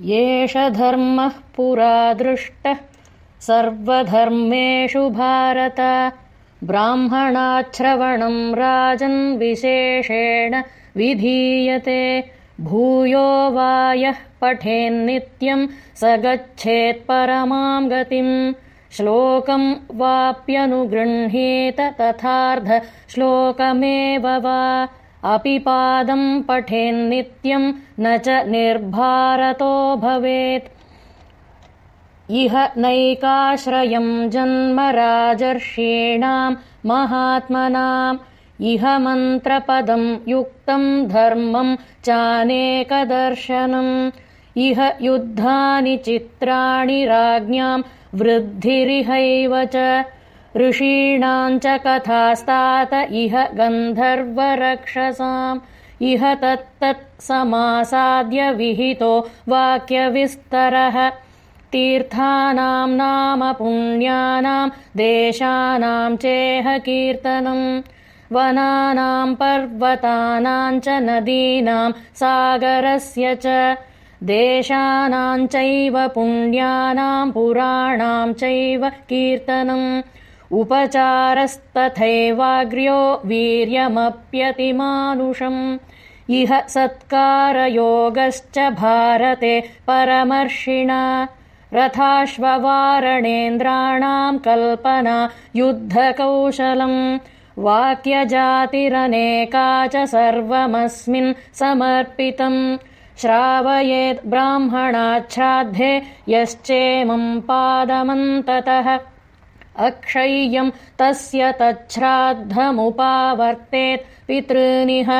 एष धर्मः पुरा दृष्टः सर्वधर्मेषु भारत। ब्राह्मणाच्छ्रवणम् राजन् विशेषेण विधीयते। भूयो वा यः पठेन्नित्यम् स गच्छेत्परमाम् गतिम्। श्लोकम् वाप्यनुगृह्णीत श्लोकमेव वा अपि पादम् पठेन्नित्यम् न च निर्भारतो भवेत्। इह नैकाश्रयम् जन्म राजर्षीणाम् महात्मनाम्। इह मन्त्रपदम् युक्तम् धर्मम् चानेकदर्शनम्। इह युद्धानि चित्राणि राज्ञाम् वृद्धिरिहैव च ऋषीणाम् च कथास्तात इह गन्धर्वरक्षसाम्। इह तत्तत्समासाद्य विहितो वाक्यविस्तरः। तीर्थानाम् नाम पुण्यानाम् देशानाम् चेह कीर्तनम्। वनानाम् पर्वतानाम् च नदीनाम् सागरस्य च। देशानाम् चैव पुण्यानाम् पुराणाम् चैव कीर्तनम् उपचारस्तथैवाग्र्यो वीर्यमप्यतिमानुषम्। इह सत्कारयोगश्च भारते परमर्षिणा। रथाश्ववारणेन्द्राणाम् कल्पना युद्धकौशलम्। वाक्यजातिरनेका च सर्वमस्मिन् समर्पितम्। श्रावयेत् ब्राह्मणाच्छ्राद्धे यश्चेमम् पादमन्ततः अक्षय्यम् तस्य तच्छ्राद्धमुपावर्तेत् पितॄनिह